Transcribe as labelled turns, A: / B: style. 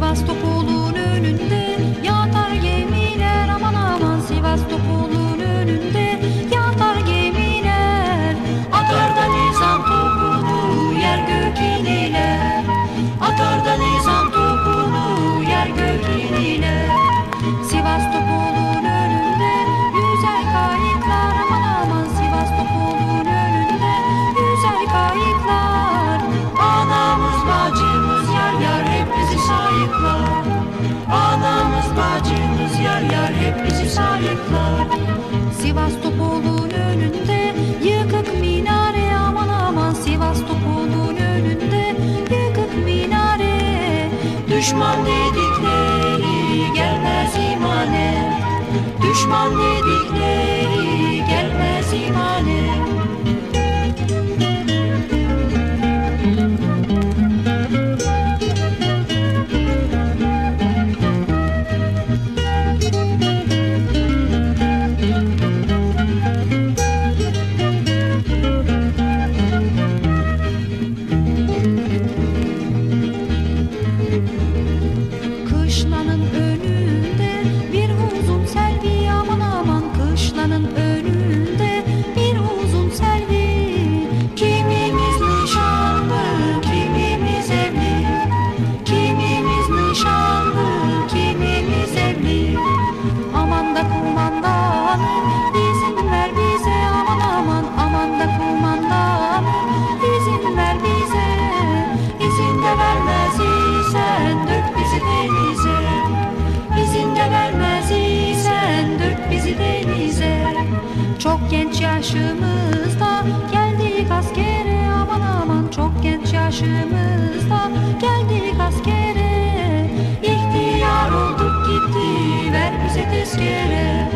A: vivas Sivastopol'un önünde yıkık minare aman aman Sivastopol'un önünde yıkık minare. Düşman dedikleri gelmez imane. Düşman dedikleri gelmez imane Çok genç yaşımızda geldik askere aman aman. Çok genç yaşımızda geldik askere. İhtiyar olduk gitti ver bize tezkere